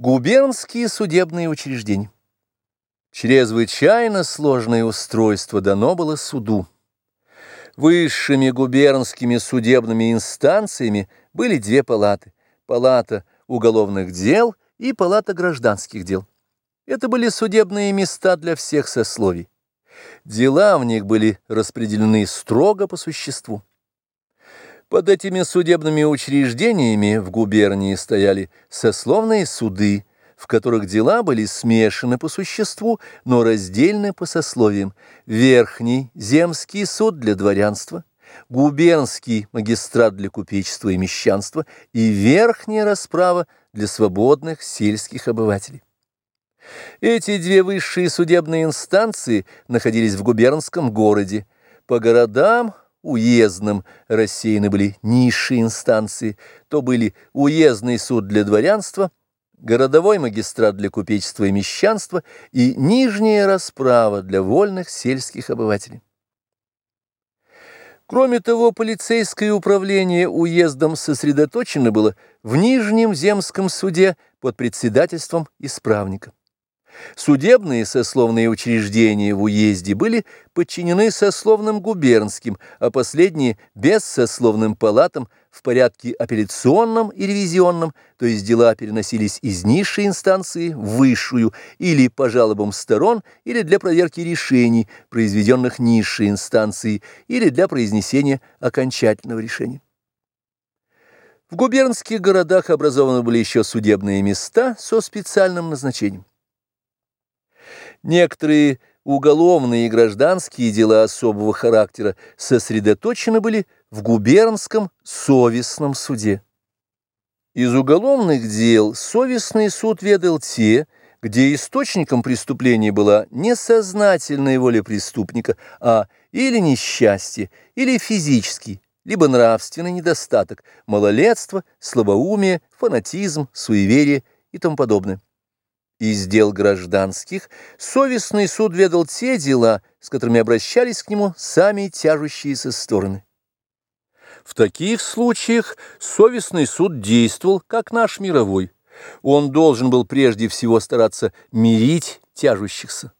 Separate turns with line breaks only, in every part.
Губернские судебные учреждения. Чрезвычайно сложное устройство дано было суду. Высшими губернскими судебными инстанциями были две палаты. Палата уголовных дел и палата гражданских дел. Это были судебные места для всех сословий. Дела в них были распределены строго по существу. Под этими судебными учреждениями в губернии стояли сословные суды, в которых дела были смешаны по существу, но раздельны по сословиям. Верхний земский суд для дворянства, губернский магистрат для купечества и мещанства и верхняя расправа для свободных сельских обывателей. Эти две высшие судебные инстанции находились в губернском городе. По городам уездным рассеяны были низшие инстанции, то были уездный суд для дворянства, городовой магистрат для купечества и мещанства и нижняя расправа для вольных сельских обывателей. Кроме того, полицейское управление уездом сосредоточено было в Нижнем земском суде под председательством исправника. Судебные сословные учреждения в уезде были подчинены сословным губернским, а последние – бессословным палатам в порядке апелляционном и ревизионном, то есть дела переносились из низшей инстанции в высшую или по жалобам сторон, или для проверки решений, произведенных низшей инстанцией, или для произнесения окончательного решения. В губернских городах образованы были еще судебные места со специальным назначением. Некоторые уголовные и гражданские дела особого характера сосредоточены были в губернском совестном суде. Из уголовных дел совестный суд ведал те, где источником преступления была не сознательная воля преступника, а или несчастье, или физический, либо нравственный недостаток, малолетство, слабоумие, фанатизм, суеверие и тому подобное. Из дел гражданских совестный суд ведал те дела, с которыми обращались к нему сами тяжущиеся стороны. В таких случаях совестный суд действовал, как наш мировой. Он должен был прежде всего стараться мирить тяжущихся.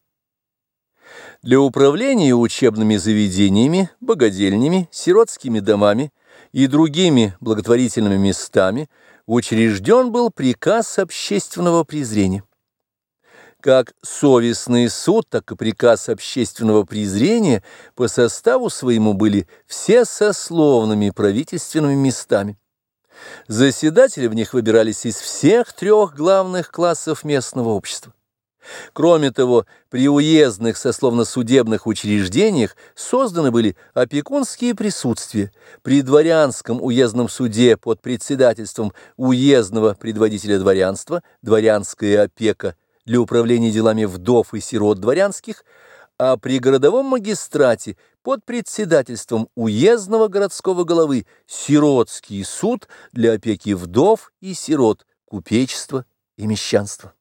Для управления учебными заведениями, богадельнями, сиротскими домами и другими благотворительными местами учрежден был приказ общественного презрения. Как совестный суд, так и приказ общественного презрения по составу своему были все сословными правительственными местами. Заседатели в них выбирались из всех трех главных классов местного общества. Кроме того, при уездных сословно-судебных учреждениях созданы были опекунские присутствия. При дворянском уездном суде под председательством уездного предводителя дворянства дворянская опека для управления делами вдов и сирот дворянских, а при городовом магистрате под председательством уездного городского головы сиротский суд для опеки вдов и сирот, купечества и мещанства.